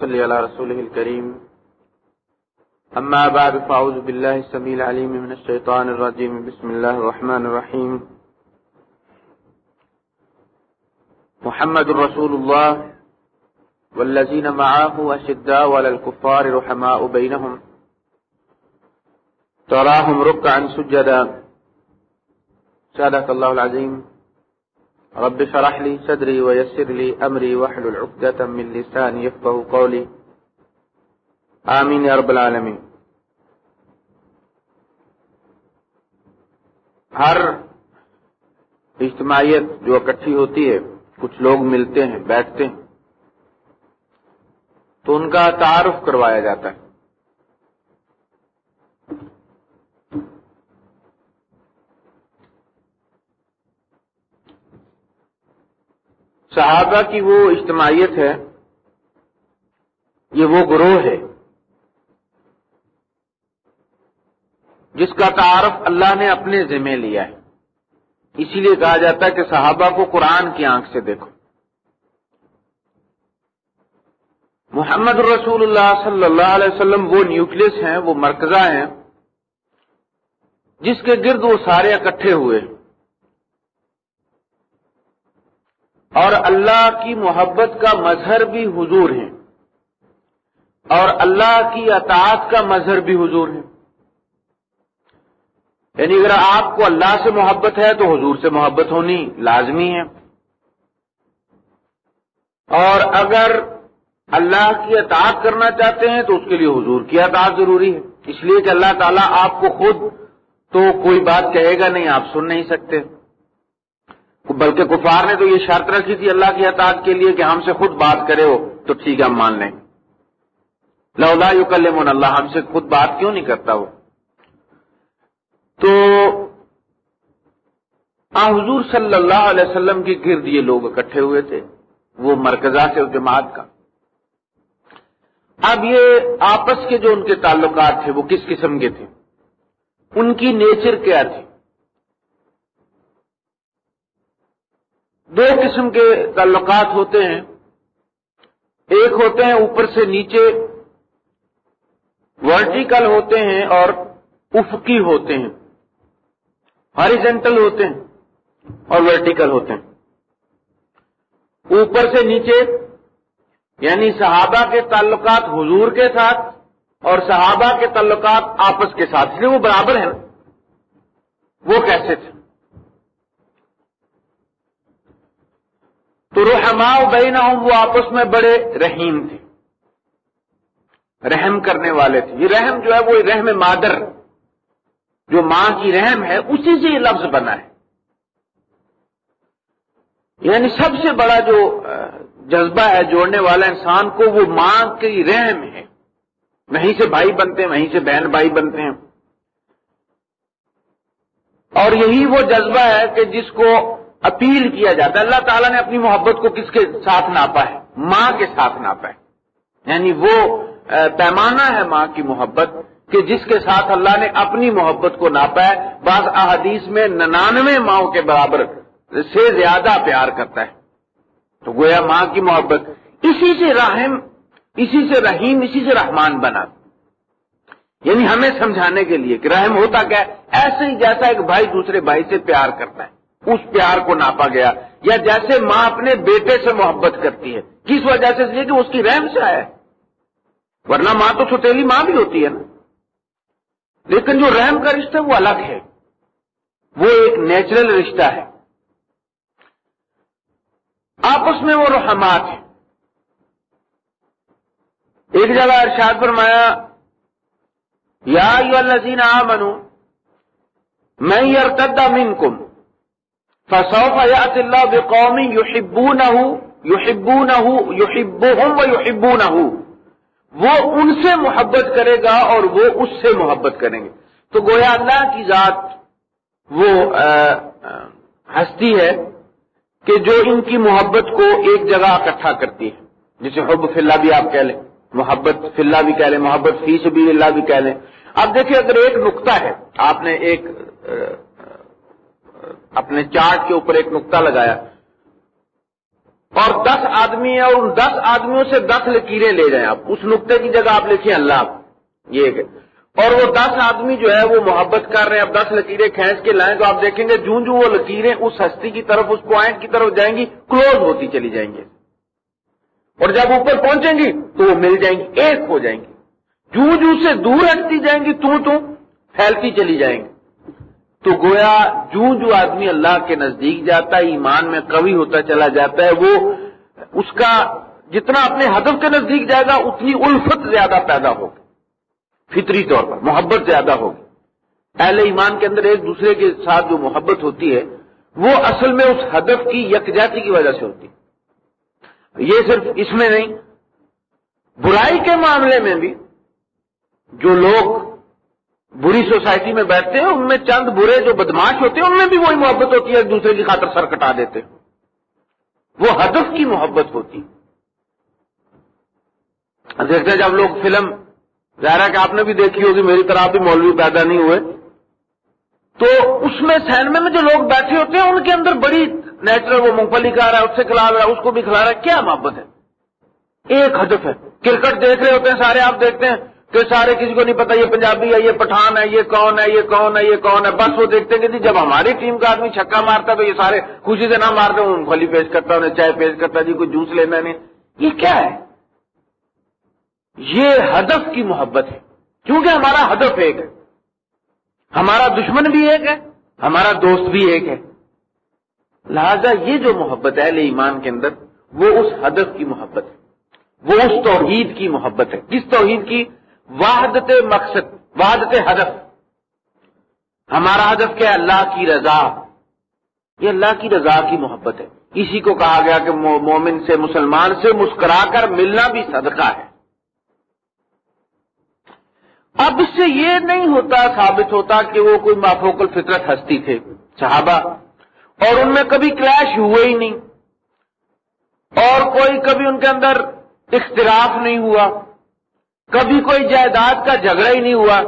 صلی على رسوله الكريم أما بعد فأعوذ بالله السميع العليم من الشيطان الرجيم بسم الله الرحمن الرحيم محمد رسول الله والذين معه أشداء ولا الكفار رحماء بينهم تراهم ركعا سجدا. سادة الله العظيم رب شرح لي صدري ويسر لي أمري وحل العقدة من لساني يفقه قولي. آمين يا رب العالمين. ہر اجتماعیت جو اکٹھی ہوتی ہے، کچھ لوگ ملتے ہیں، بیٹھتے ہیں، تو ان کا تعارف کروایا جاتا ہے۔ صحابہ کی وہ اجتماعیت ہے، یہ وہ گروہ ہے، جس کا تعارف اللہ نے اپنے ذمہ لیا ہے۔ اسی لیے کہا جاتا ہے کہ صحابہ کو قرآن کی آنکھ سے دیکھو۔ محمد الرسول اللہ صلی اللہ علیہ وسلم وہ نیوکلس ہیں، وہ مرکزہ ہیں، جس کے گرد وہ سارے اکٹھے ہوئے۔ اور اللہ کی محبت کا مظہر بھی حضور ہے اور اللہ کی اطاعت کا مظہر بھی حضور ہے یعنی اگر آپ کو اللہ سے محبت ہے تو حضور سے محبت ہونی لازمی ہے۔ اور اگر اللہ کی اطاعت کرنا چاہتے ہیں تو اس کے لیے حضور کی اطاعت ضروری ہے۔ اس لیے کہ اللہ تعالیٰ آپ کو خود تو کوئی بات کہے گا نہیں، آپ سن نہیں سکتے۔ بلکہ کفار نے تو یہ شرط رکھی تھی اللہ کی اطاعت کے لیے کہ ہم سے خود بات کرے ہو تو ٹھیک ہے، ہم مان لیں۔ لولا یو کلم اللہ، ہم سے خود بات کیوں نہیں کرتا وہ؟ تو آ، حضور صلی اللہ علیہ وسلم کے گرد یہ لوگ اکٹھے ہوئے تھے، وہ مرکزہ سے جماعت کا۔ اب یہ آپس کے جو ان کے تعلقات تھے، وہ کس قسم کے تھے؟ ان کی نیچر کیا تھی؟ دو قسم کے تعلقات ہوتے ہیں۔ ایک ہوتے ہیں اوپر سے نیچے، ورٹیکل ہوتے ہیں اور افقی ہوتے ہیں۔ ہاریجنٹل ہوتے ہیں اور ورٹیکل ہوتے ہیں۔ اوپر سے نیچے یعنی صحابہ کے تعلقات حضور کے ساتھ اور صحابہ کے تعلقات آپس کے ساتھ۔ اس لیے وہ برابر ہیں۔ وہ کیسے تھے؟ تو رحما بین وہ آپس میں بڑے رحیم تھے۔ رحم کرنے والے تھے۔ یہ رحم جو ہے وہ رحم مادر، جو ماں کی رحم ہے، اسی سے یہ لفظ بنا ہے۔ یعنی سب سے بڑا جو جذبہ ہے، جوڑنے والا انسان کو وہ ماں کی رحم ہے۔ وہیں سے بھائی بنتے ہیں، وہیں سے بہن بھائی بنتے ہیں۔ اور یہی وہ جذبہ ہے کہ جس کو اپیل کیا جاتا ہے، اللہ تعالیٰ نے اپنی محبت کو کس کے ساتھ ناپا ہے؟ ماں کے ساتھ ناپا ہے۔ یعنی وہ پیمانہ ہے ماں کی محبت کہ جس کے ساتھ اللہ نے اپنی محبت کو ناپا ہے۔ بعض احادیث میں ننانوے ماؤں کے برابر سے زیادہ پیار کرتا ہے۔ تو گویا ماں کی محبت اسی سے رحم اسی سے رحیم، اسی سے رحمان بنا۔ یعنی ہمیں سمجھانے کے لیے کہ رحم ہوتا کیا ایسے ہی جیسا ایک بھائی دوسرے بھائی سے پیار کرتا ہے۔ اس پیار کو ناپا گیا یا جیسے ماں اپنے بیٹے سے محبت کرتی ہے، کس وجہ سے؟ اس لیے کہ اس کی رحم سے آیا ورنہ ماں تو سوتیلی ماں بھی ہوتی ہے نا۔ لیکن جو رحم کا رشتہ وہ الگ ہے۔ وہ ایک نیچرل رشتہ ہے۔ آپس میں وہ رحمات ہیں۔ ایک جگہ ارشاد فرمایا، یا الذین آمنو میں ارتد منکم فسوف یات اللہ بقوم یحبونہ یحبونہ یحبوہم و یحبونہ وہ ان سے محبت کرے گا اور وہ اس سے محبت کریں گے۔ تو گویا اللہ کی ذات وہ ہستی ہے کہ جو ان کی محبت کو ایک جگہ اکٹھا کرتی ہے۔ جسے حب فلّہ بھی آپ کہہ لیں، محبت فلّہ بھی کہہ لیں، محبت فی سے بھی اللہ بھی کہہ لیں۔ اب دیکھیں اگر ایک نقطہ ہے، آپ نے ایک اپنے چارٹ کے اوپر ایک نقطہ لگایا۔ اور دس آدمی ہیں اور ان دس آدمیوں سے دس لکیریں لے جائیں آپ۔ اس نقطے کی جگہ آپ لکھیں اللہ۔ یہ کہ اور وہ دس آدمی جو ہے وہ محبت کر رہے ہیں۔ اب دس لکیریں کھینچ کے لائیں تو آپ دیکھیں گے جوں جوں وہ لکیریں اس ہستی کی طرف، اس پوائنٹ کی طرف جائیں گی، کلوز ہوتی چلی جائیں گے اور جب اوپر پہنچیں گی تو وہ مل جائیں گی، ایک ہو جائیں گی۔ جوں جوں سے دور ہٹتی جائیں گی تو تو پھیلتی چلی جائیں گی۔ تو گویا جو جو آدمی اللہ کے نزدیک جاتا ہے، ایمان میں قوی ہوتا چلا جاتا ہے، وہ اس کا جتنا اپنے ہدف کے نزدیک جائے گا، اتنی الفت زیادہ پیدا ہوگی۔ فطری طور پر، محبت زیادہ ہوگی۔ پہلے ایمان کے اندر ایک دوسرے کے ساتھ جو محبت ہوتی ہے، وہ اصل میں اس ہدف کی یکجاتی کی وجہ سے ہوتی ہے۔ یہ صرف اس میں نہیں، برائی کے معاملے میں بھی جو لوگ بری سوسائٹی میں بیٹھتے ہیں، ان میں چند برے جو بدماش ہوتے ہیں، ان میں بھی وہی محبت ہوتی ہے، ایک دوسرے کی خاطر سر کٹا دیتے وہ ہدف کی محبت ہوتی۔ دیکھتے ہیں جب لوگ فلم، ظاہر ہے کہ آپ نے بھی دیکھی ہوگی، میری طرح بھی مولوی پیدا نہیں ہوئے۔ تو اس میں سینمے میں جو لوگ بیٹھے ہوتے ہیں، ان کے اندر بڑی نیچرل وہ مونگ پھلی کھا رہا ہے، اس سے کھلا رہا ہے، اس کو بھی کھلا رہا ہے، کیا محبت ہے؟ ایک ہدف ہے۔ کرکٹ دیکھ رہے ہوتے ہیں، سارے آپ دیکھتے ہیں کہ سارے کسی کو نہیں پتا یہ پنجابی ہے، یہ پٹھان ہے، یہ کون ہے، یہ کون ہے، یہ کون ہے؟ بس وہ دیکھتے کہ جی جب ہماری ٹیم کا آدمی چھکا مارتا تو یہ سارے خوشی سے نہ مارتے ان پھلی پیش کرتا انہیں چائے پیش کرتا جی کوئی جوس لینا نہیں۔ یہ کیا ہے؟ یہ ہدف کی محبت ہے۔ کیونکہ ہمارا ہدف ایک ہے۔ ہمارا دشمن بھی ایک ہے، ہمارا دوست بھی ایک ہے۔ لہذا یہ جو محبت ہے ایمان کے اندر، وہ اس ہدف کی محبت ہے۔ وہ اس توحید کی محبت ہے۔ کس توحید کی؟ وحدت مقصد، وحدت ہدف۔ ہمارا ہدف کیا ہے؟ اللہ کی رضا۔ یہ اللہ کی رضا کی محبت ہے۔ اسی کو کہا گیا کہ مومن سے، مسلمان سے مسکرا کر ملنا بھی صدقہ ہے۔ اب اس سے یہ نہیں ہوتا، ثابت ہوتا کہ وہ کوئی مافوق الفطرت ہستی تھے، صحابہ۔ اور ان میں کبھی کلیش ہوئے ہی نہیں۔ اور کوئی کبھی ان کے اندر اختلاف نہیں ہوا۔ کبھی کوئی جائیداد کا جھگڑا ہی نہیں ہوا۔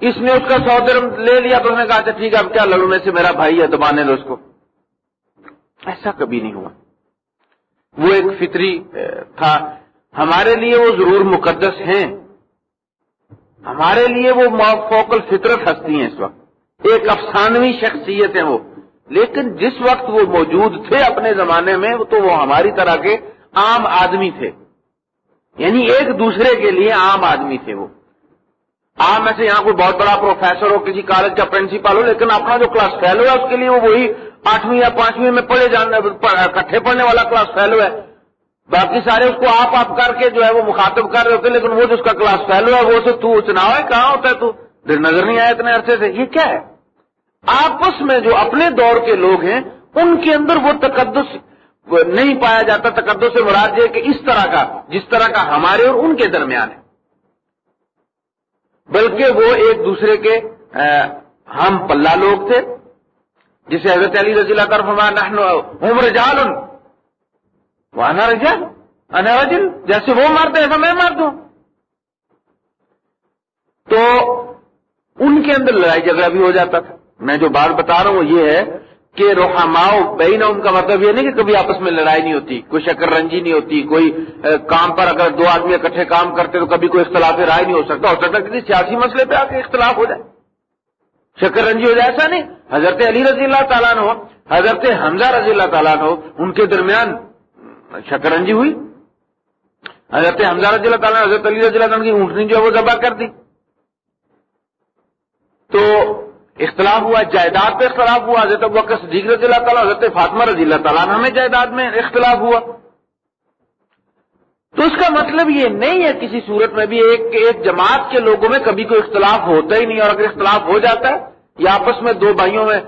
اس نے اس کا سودر لے لیا تو نے کہا اچھا ٹھیک ہے، اب کیا لڑوں میں سے میرا بھائی ہے، دبانے لو اس کو۔ ایسا کبھی نہیں ہوا۔ وہ ایک فطری تھا۔ ہمارے لیے وہ ضرور مقدس ہیں۔ ہمارے لیے وہ فوکل فطرت ہستی ہیں اس وقت۔ ایک افسانوی شخصیت ہیں وہ۔ لیکن جس وقت وہ موجود تھے اپنے زمانے میں، تو وہ ہماری طرح کے عام آدمی تھے۔ یعنی ایک دوسرے کے لیے عام آدمی تھے وہ۔ عام میں سے یہاں کوئی بہت بڑا پروفیسر ہو، کسی کالج کا پرنسپل ہو، لیکن اپنا جو کلاس فیلو ہے، اس کے لیے وہ وہی آٹھویں یا پانچویں میں پڑھے جانے کٹھے پڑھنے والا کلاس فیلو ہے۔ باقی سارے اس کو آپ آپ کر کے جو ہے وہ مخاطب کر رہے ہوتے لیکن وہ جو اس کا کلاس فیلو ہے، وہ سے تو چناؤ ہے کہاں ہوتا ہے تو؟ نظر نہیں آیا اتنے عرصے سے۔ یہ کیا ہے؟ آپس میں جو اپنے دور کے لوگ ہیں، ان کے اندر وہ تقدس نہیں پایا جاتا تقدس سے مراد یہ کہ اس طرح کا، جس طرح کا ہمارے اور ان کے درمیان ہے۔ بلکہ وہ ایک دوسرے کے ہم پلہ لوگ تھے، جسے حضرت علی رضی اللہ تعالیٰ عمر وہ انا رجال، انا رجل، جیسے وہ مارتے ایسا میں مار دوں تو ان کے اندر لڑائی جھگڑا بھی ہو جاتا تھا۔ میں جو بات بتا رہا ہوں وہ یہ ہے کہ روحاماؤ بہین ان کا مطلب یہ نہیں کہ کبھی آپس میں لڑائی نہیں ہوتی، کوئی شکر رنجی نہیں ہوتی، کوئی کام پر اگر دو آدمی اکٹھے کام کرتے تو کبھی کوئی اختلاف رائے نہیں ہو سکتا ہو سکتا کسی سیاسی مسئلے پہ آ کے اختلاف ہو جائے۔ شکر رنجی ہو جائے، ایسا نہیں۔ حضرت علی رضی اللہ تعالیٰ ہو حضرت حمزہ رضی اللہ تعالیٰ ہو ان کے درمیان شکر رنجی ہوئی۔ حضرت حمزہ رضی اللہ تعالیٰ حضرت علی رضی اللہ تعالیٰ کی اونٹنی جو ہے وہ ذبح کر دی۔ تو اختلاف ہوا، جائیداد پہ اختلاف ہوا، حضرت وقت صدیق رضی اللہ تعالیٰ، حضرت فاطمہ رضی اللہ تعالیٰ ہمیں جائیداد میں اختلاف ہوا۔ تو اس کا مطلب یہ نہیں ہے کسی صورت میں بھی ایک ایک جماعت کے لوگوں میں کبھی کوئی اختلاف ہوتا ہی نہیں، اور اگر اختلاف ہو جاتا ہے یا آپس میں دو بھائیوں میں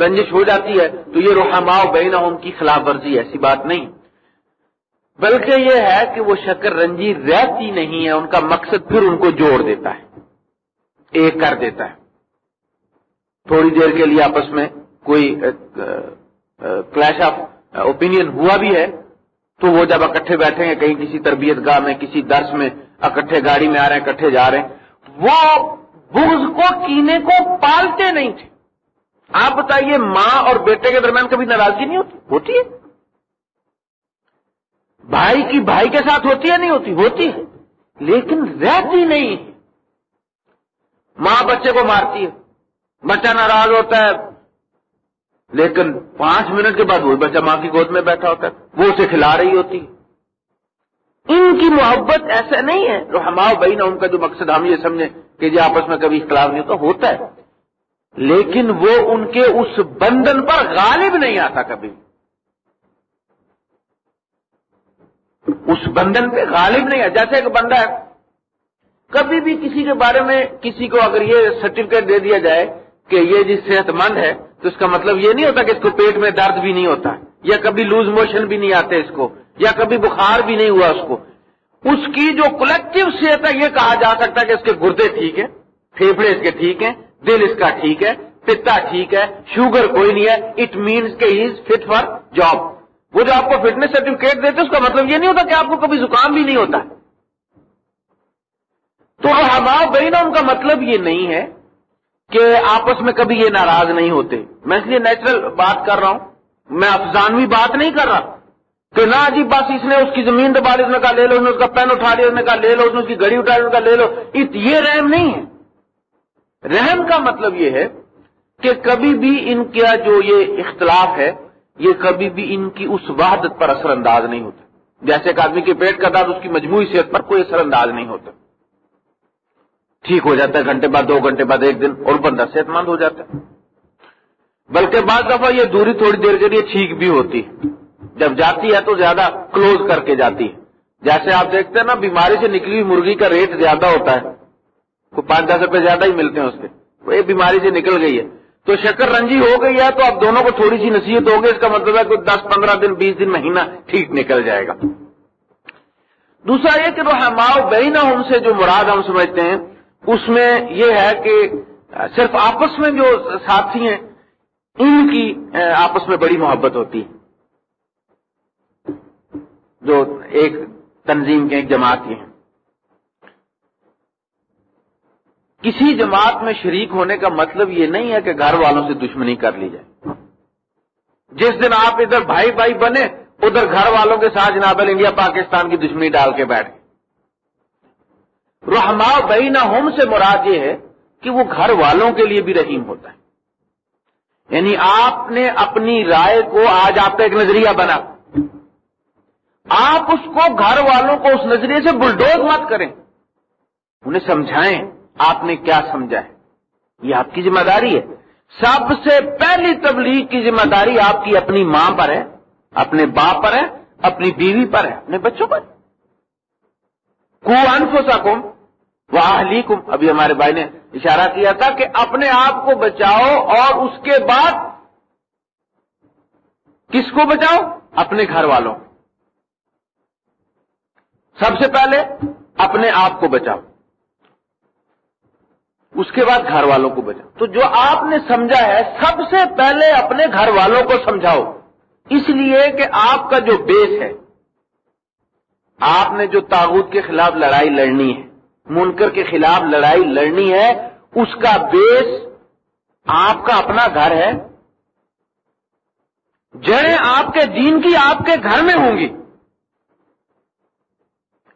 رنجش ہو جاتی ہے، تو یہ رحما بین ان کی خلاف ورزی، ایسی بات نہیں۔ بلکہ یہ ہے کہ وہ شکر رنجی رہتی نہیں ہے، ان کا مقصد پھر ان کو جوڑ دیتا ہے، ایک کر دیتا ہے۔ تھوڑی دیر کے لیے آپس میں کوئی کلیش آف اوپینین ہوا بھی ہے، تو وہ جب اکٹھے بیٹھے ہیں کہیں کسی تربیت گاہ میں، کسی درس میں، اکٹھے گاڑی میں آ رہے ہیں، اکٹھے جا رہے ہیں، وہ بغض کو، کینے کو پالتے نہیں تھے۔ آپ بتائیے، ماں اور بیٹے کے درمیان کبھی ناراضگی نہیں ہوتی؟ ہوتی ہے۔ بھائی کی بھائی کے ساتھ ہوتی ہے، نہیں ہوتی؟ ہوتی ہے، لیکن رہتی نہیں ماں بچے کو مارتی ہے۔ بچہ ناراض ہوتا ہے۔ لیکن پانچ منٹ کے بعد وہ بچہ ماں کی گود میں بیٹھا ہوتا ہے۔ وہ اسے کھلا رہی ہوتی۔ ان کی محبت ایسا نہیں ہے۔ جو ہماؤ بہین ان کا جو مقصد ہم یہ سمجھیں کہ یہ آپس میں کبھی اختلاف نہیں ہوتا ہوتا ہے۔ لیکن وہ ان کے اس بندن پر غالب نہیں آتا کبھی۔ اس بندن پہ غالب نہیں ہے۔ جیسے ایک بندہ ہے، کبھی بھی کسی کے بارے میں کسی کو اگر یہ سرٹیفکیٹ دے دیا جائے کہ یہ جس صحت مند ہے، تو اس کا مطلب یہ نہیں ہوتا کہ اس کو پیٹ میں درد بھی نہیں ہوتا، یا کبھی لوز موشن بھی نہیں آتے اس کو، یا کبھی بخار بھی نہیں ہوا اس کو۔ اس کی جو کلیکٹو صحت ہے، یہ کہا جا سکتا ہے کہ اس کے گردے ٹھیک ہے پھیپڑے اس کے ٹھیک ہیں، دل اس کا ٹھیک ہے، پتا ٹھیک ہے، شوگر کوئی نہیں ہے اٹ مینس کے he is fit for job وہ جو آپ کو فٹنس سرٹیفکیٹ دیتے، اس کا مطلب یہ نہیں ہوتا کہ آپ کو کبھی زکام بھی نہیں ہوتا۔ تو ہمارا بہن ان کا مطلب یہ نہیں ہے کہ آپس میں کبھی یہ ناراض نہیں ہوتے۔ میں اس لیے نیچرل بات کر رہا ہوں۔ میں افزانوی بات نہیں کر رہا۔ کہ نہ جی بس اس نے اس کی زمین دبا لی اس نے کہا لے لو، اس نے اس کا پین اٹھا لیا، اس نے کہا لے لو، اس نے اس کی گڑی اٹھا لی اس نے کہا لے لو۔ یہ رحم نہیں ہے۔ رحم کا مطلب یہ ہے کہ کبھی بھی ان کا جو یہ اختلاف ہے، یہ کبھی بھی ان کی اس وحدت پر اثر انداز نہیں ہوتا۔ جیسے ایک آدمی کے پیٹ کا درد، اس کی مجموعی صحت پر کوئی اثر انداز نہیں ہوتا۔ ٹھیک ہو جاتا ہے، گھنٹے بعد، دو گھنٹے بعد، ایک دن، اور بندہ صحت مند ہو جاتا ہے۔ بلکہ بعض دفعہ یہ دوری تھوڑی دیر کے لیے ٹھیک بھی ہوتی جب جاتی ہے تو زیادہ کلوز کر کے جاتی ہے۔ جیسے آپ دیکھتے ہیں نا، بیماری سے نکلی ہوئی مرغی کا ریٹ زیادہ ہوتا ہے۔ کوئی پانچ دس روپے زیادہ ہی ملتے ہیں اس کے۔ وہ بیماری سے نکل گئی ہے۔ تو شکر رنجی ہو گئی ہے تو اب دونوں کو تھوڑی سی نصیحت ہوگی۔ اس کا مطلب ہے کہ دس پندرہ دن، بیس دن، مہینہ ٹھیک نکل جائے گا۔ دوسرا یہ کہ وہ ہماؤ بہینہ ان سے جو مراد ہم سمجھتے ہیں اس میں یہ ہے کہ صرف آپس میں جو ساتھی ہیں، ان کی آپس میں بڑی محبت ہوتی۔ ہے جو ایک تنظیم کے ایک جماعت کی ہیں۔ کسی جماعت میں شریک ہونے کا مطلب یہ نہیں ہے کہ گھر والوں سے دشمنی کر لی جائے۔ جس دن آپ ادھر بھائی بھائی بنے، ادھر گھر والوں کے ساتھ جناب انڈیا پاکستان کی دشمنی ڈال کے بیٹھ رحما بین ہوم سے مراد یہ ہے کہ وہ گھر والوں کے لیے بھی رحیم ہوتا ہے۔ یعنی آپ نے اپنی رائے کو آج آپ کا ایک نظریہ بنا۔ آپ اس کو گھر والوں کو اس نظریے سے بلڈوز مت کریں۔ انہیں سمجھائیں آپ نے کیا سمجھا ہے۔ یہ آپ کی ذمہ داری ہے۔ سب سے پہلی تبلیغ کی ذمہ داری آپ کی اپنی ماں پر ہے، اپنے باپ پر ہے، اپنی بیوی پر ہے، اپنے بچوں پر۔ کو انفو سکم وہ اہلی ابھی ہمارے بھائی نے اشارہ کیا تھا کہ اپنے آپ کو بچاؤ اور اس کے بعد کس کو بچاؤ؟ اپنے گھر والوں۔ سب سے پہلے اپنے آپ کو بچاؤ۔ اس کے بعد گھر والوں کو بچاؤ۔ تو جو آپ نے سمجھا ہے، سب سے پہلے اپنے گھر والوں کو سمجھاؤ۔ اس لیے کہ آپ کا جو بیس ہے، آپ نے جو تاغت کے خلاف لڑائی لڑنی ہے منکر کے خلاف لڑائی لڑنی ہے، اس کا بیس آپ کا اپنا گھر ہے۔ جڑیں آپ کے دین کی آپ کے گھر میں ہوں گی۔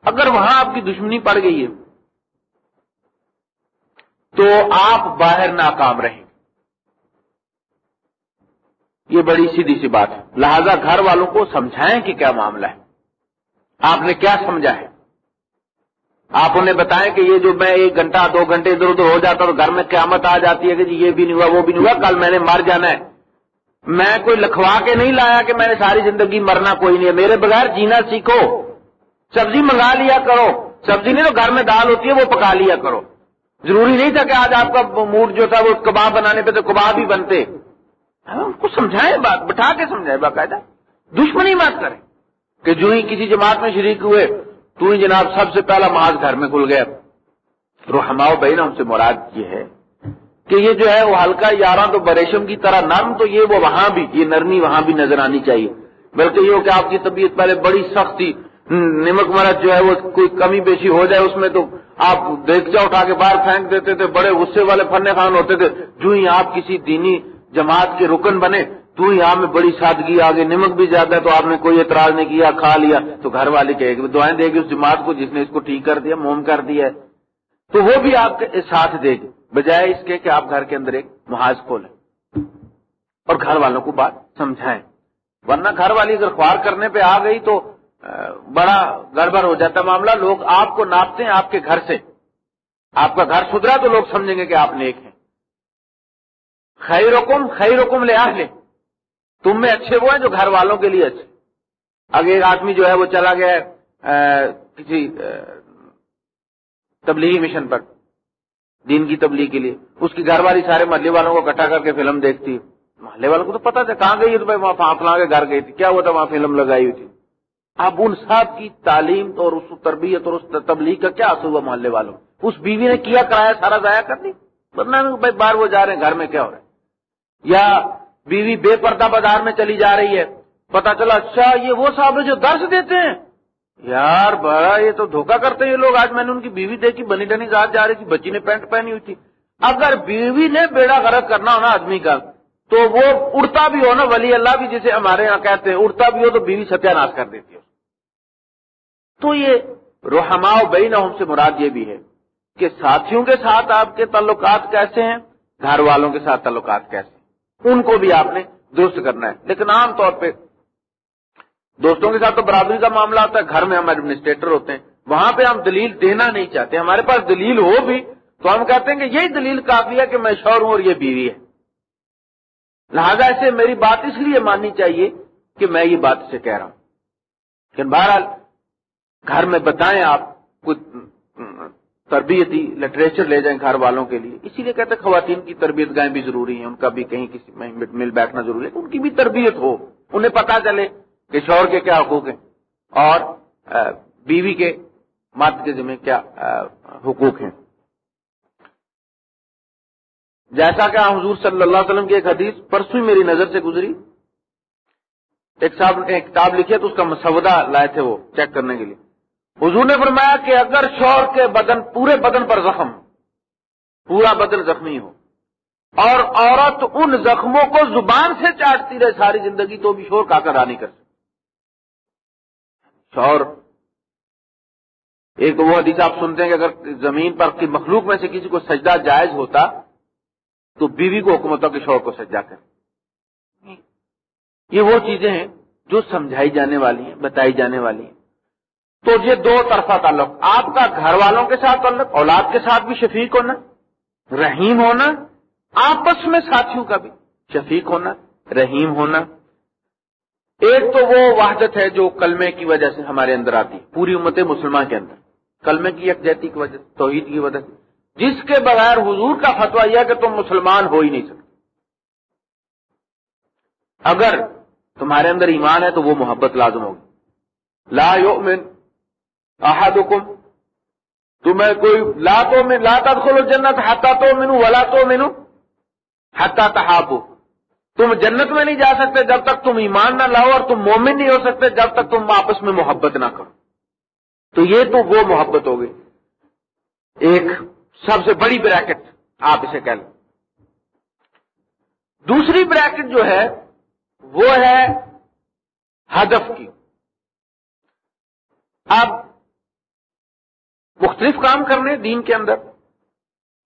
اگر وہاں آپ کی دشمنی پڑ گئی ہے، تو آپ باہر ناکام رہیں۔ یہ بڑی سیدھی سی بات ہے۔ لہذا گھر والوں کو سمجھائیں کہ کیا معاملہ ہے۔ آپ نے کیا سمجھا ہے؟ آپ انہیں بتائیں کہ یہ جو میں ایک گھنٹہ دو گھنٹے ادھر ادھر ہو جاتا تو گھر میں قیامت آ جاتی ہے کہ جی یہ بھی نہیں ہوا، وہ بھی نہیں ہوا، کل میں نے مر جانا ہے۔ میں کوئی لکھوا کے نہیں لایا کہ میں نے ساری زندگی مرنا کوئی نہیں ہے۔ میرے بغیر جینا سیکھو۔ سبزی منگا لیا کرو۔ سبزی نہیں تو گھر میں دال ہوتی ہے، وہ پکا لیا کرو۔ ضروری نہیں تھا کہ آج آپ کا موڈ جو تھا وہ کباب بنانے پہ تو کباب ہی بنتے۔ ان کو سمجھائیں بات، بٹھا کے سمجھائے باقاعدہ۔ دشمنی مت کریں کہ جو ہی کسی جماعت میں شریک ہوئے تو ہی جناب سب سے پہلا محاذ گھر میں کھل گیا۔ رو بہن ہم سے مراد یہ ہے کہ یہ جو ہے وہ ہلکا یارہ تو بریشم کی طرح نرم تو یہ وہ وہاں بھی، یہ نرمی وہاں بھی نظر آنی چاہیے۔ بلکہ یہ ہو کہ آپ کی طبیعت پہلے بڑی سخت تھی، نمک مرد جو ہے وہ کوئی کمی بیشی ہو جائے اس میں تو آپ دیکھ جا اٹھا کے باہر پھینک دیتے تھے، بڑے غصے والے فن خان ہوتے تھے۔ جو ہی آپ کسی دینی جماعت کے رکن بنے تو یہاں میں بڑی سادگی، آگے نمک بھی زیادہ ہے تو آپ نے کوئی اعتراض نہیں کیا، کھا لیا۔ تو گھر والے کہے گی دعائیں دے گی اس جماعت کو جس نے اس کو ٹھیک کر دیا، موم کر دیا ہے۔ تو وہ بھی آپ کے ساتھ دے گی۔ بجائے اس کے کہ آپ گھر کے اندر ایک محاذ کھولیں اور گھر والوں کو بات سمجھائیں۔ ورنہ گھر والی اگر خوار کرنے پہ آ گئی تو بڑا گڑبڑ ہو جاتا معاملہ۔ لوگ آپ کو ناپتے ہیں آپ کے گھر سے۔ آپ کا گھر سدھرا تو لوگ سمجھیں گے کہ آپ نیک ہیں۔ خیر حکم خیر حکم لے آ لے تم میں اچھے وہ ہیں جو گھر والوں کے لیے اچھے اگر ایک آدمی جو ہے وہ چلا گیا کسی تبلیغی مشن پر، دین کی تبلیغ کے لیے۔ اس کی گھر والی سارے محلے والوں کو اکٹھا کر کے فلم دیکھتی۔ ہے محلے والوں کو تو پتا تھا، کہاں گئی تو بھائی وہاں فلاں کے گھر گئی تھی۔ کیا ہوا تھا؟ وہاں فلم لگائی ہوئی تھی۔ اب ان صاحب کی تعلیم اور اس تربیت اور اس تبلیغ کا کیا اثر ہوا محلے والوں اس بیوی نے کیا کرایا؟ سارا ضائع کر دی بھائی بار وہ جا رہے ہیں، گھر میں کیا ہو رہا ہے؟ یا بیوی بے پردہ بازار میں چلی جا رہی ہے۔ پتا چلا اچھا یہ وہ صاحب ہے جو درس دیتے ہیں۔ یار، بڑا یہ تو دھوکا کرتے ہیں یہ لوگ۔ آج میں نے ان کی بیوی دیکھی، بنی ڈنی ذات جا رہی تھی، بچی نے پینٹ پہنی ہوئی تھی۔ اگر بیوی نے بیڑا غرق کرنا ہونا آدمی کا، تو وہ اڑتا بھی ہو نا، ولی اللہ بھی جسے ہمارے یہاں کہتے ہیں، اڑتا بھی ہو تو بیوی ستیہ ناش کر دیتی ہے۔ تو یہ روحما بئی نہ سے مراد یہ بھی ہے کہ ساتھیوں کے ساتھ آپ کے تعلقات کیسے ہیں، گھر والوں کے ساتھ تعلقات کیسے ہیں۔ ان کو بھی آپ نے درست کرنا ہے۔ لیکن عام طور پہ دوستوں کے ساتھ تو برابری کا معاملہ ہوتا ہے، گھر میں ہم ایڈمنسٹریٹر ہوتے ہیں، وہاں پہ ہم دلیل دینا نہیں چاہتے۔ ہمارے پاس دلیل ہو بھی تو ہم کہتے ہیں کہ یہی دلیل کافی ہے کہ میں شور ہوں اور یہ بیوی ہے۔ لہذا ایسے میری بات اس لیے ماننی چاہیے کہ میں یہ بات سے کہہ رہا ہوں۔ لیکن بہرحال گھر میں بتائیں آپ کچھ تربیتی لٹریچر لے جائیں گھر والوں کے لیے۔ اسی لیے کہتے ہیں خواتین کی تربیت گائیں بھی ضروری ہیں، ان کا بھی کہیں کسی میں مل بیٹھنا ضروری ہے ان کی بھی تربیت ہو، انہیں پتا چلے کہ شور کے کیا حقوق ہیں اور بیوی کے مات کے ذمہ کیا حقوق ہیں۔ جیسا کہ حضور صلی اللہ علیہ وسلم کی ایک حدیث پرسوں میری نظر سے گزری۔ ایک صاحب نے کتاب لکھی ہے تو اس کا مسودہ لائے تھے وہ چیک کرنے کے لیے۔ حضور نے فرمایا کہ اگر شور کے بدن پورے بدن پر زخم، پورا بدن زخمی ہو، اور عورت ان زخموں کو زبان سے چاٹتی رہے ساری زندگی، تو بھی شور کا کر نہیں کر سکتی شور، ایک وہ حدیث آپ سنتے ہیں کہ اگر زمین پر کی مخلوق میں سے کسی کو سجدہ جائز ہوتا، تو بیوی کو حکومتوں کے شور کو سجا کر یہ وہ چیزیں ہیں جو سمجھائی جانے والی ہیں، بتائی جانے والی ہیں۔ تو یہ دو طرفہ تعلق، آپ کا گھر والوں کے ساتھ تعلق، اولاد کے ساتھ بھی شفیق ہونا، رحیم ہونا، آپس میں ساتھیوں کا بھی شفیق ہونا، رحیم ہونا۔ ایک تو وہ وحدت ہے جو کلمے کی وجہ سے ہمارے اندر آتی ہے پوری امت مسلمان کے اندر، کلمے کی یکجہتی کی وجہ سے توحید کی وجہ سے۔ جس کے بغیر حضور کا فتوا یہ کہ تم مسلمان ہو ہی نہیں سکتے۔ اگر تمہارے اندر ایمان ہے تو وہ محبت لازم ہوگی۔ لا یؤمن احدکم، تمہیں کوئی لا تو میں لا تدخل جنت ہتا تو مینو ولا تو مینو ہتا تحابو تم جنت میں نہیں جا سکتے جب تک تم ایمان نہ لاؤ اور تم مومن نہیں ہو سکتے جب تک تم آپس میں محبت نہ کرو۔ تو یہ تو وہ محبت ہوگی ایک سب سے بڑی بریکٹ آپ اسے کہہ لیں۔ دوسری بریکٹ جو ہے، وہ ہے ہدف کی۔ اب مختلف کام کرنے دین کے اندر۔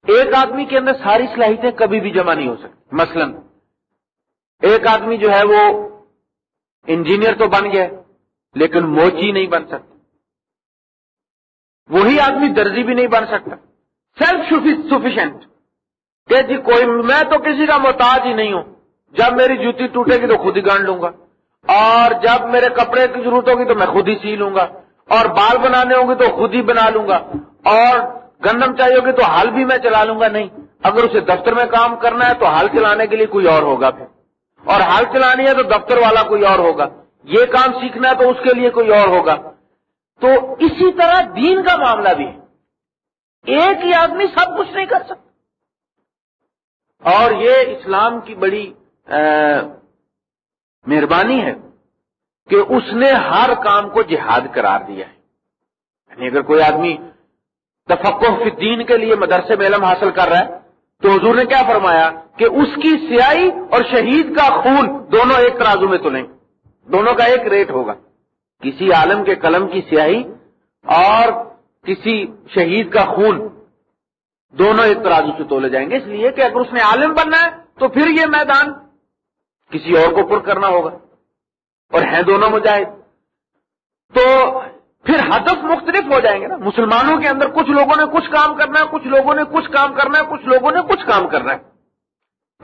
ایک آدمی کے اندر ساری صلاحیتیں کبھی بھی جمع نہیں ہو سکتی۔ مثلا، ایک آدمی جو ہے وہ انجینئر تو بن گیا، لیکن موچی نہیں بن سکتا۔ وہی آدمی درزی بھی نہیں بن سکتا۔ سیلف سفیشینٹ کہ جی کوئی، میں تو کسی کا محتاج ہی نہیں ہوں۔ جب میری جوتی ٹوٹے گی تو خود ہی گانڈ لوں گا۔ اور جب میرے کپڑے کی ضرورت ہوگی تو میں خود ہی سی لوں گا۔ اور بال بنانے ہوں گے تو خود ہی بنا لوں گا اور گندم چاہیے ہوگی تو حال بھی میں چلا لوں گا نہیں اگر اسے دفتر میں کام کرنا ہے تو حال چلانے کے لیے کوئی اور ہوگا پھر اور حال چلانی ہے تو دفتر والا کوئی اور ہوگا یہ کام سیکھنا ہے تو اس کے لیے کوئی اور ہوگا تو اسی طرح دین کا معاملہ بھی ہے۔ ایک ہی آدمی سب کچھ نہیں کر سکتا۔ اور یہ اسلام کی بڑی مہربانی ہے۔ کہ اس نے ہر کام کو جہاد قرار دیا ہے۔ یعنی اگر کوئی آدمی تفقع فی دین کے لیے مدرسے میں علم حاصل کر رہا ہے، تو حضور نے کیا فرمایا کہ اس کی سیاہی اور شہید کا خون دونوں ایک ترازو میں تلیں دونوں کا ایک ریٹ ہوگا۔ کسی عالم کے قلم کی سیاہی اور کسی شہید کا خون دونوں ایک ترازو سے تولے جائیں گے۔ اس لیے کہ اگر اس نے عالم بننا ہے تو پھر یہ میدان کسی اور کو پر کرنا ہوگا۔ اور ہیں دونوں مجاہد۔ تو پھر ہدف مختلف ہو جائیں گے نا۔ مسلمانوں کے اندر کچھ لوگوں نے کچھ کام کرنا ہے، کچھ لوگوں نے کچھ کام کرنا ہے، کچھ لوگوں نے کچھ کام کرنا ہے۔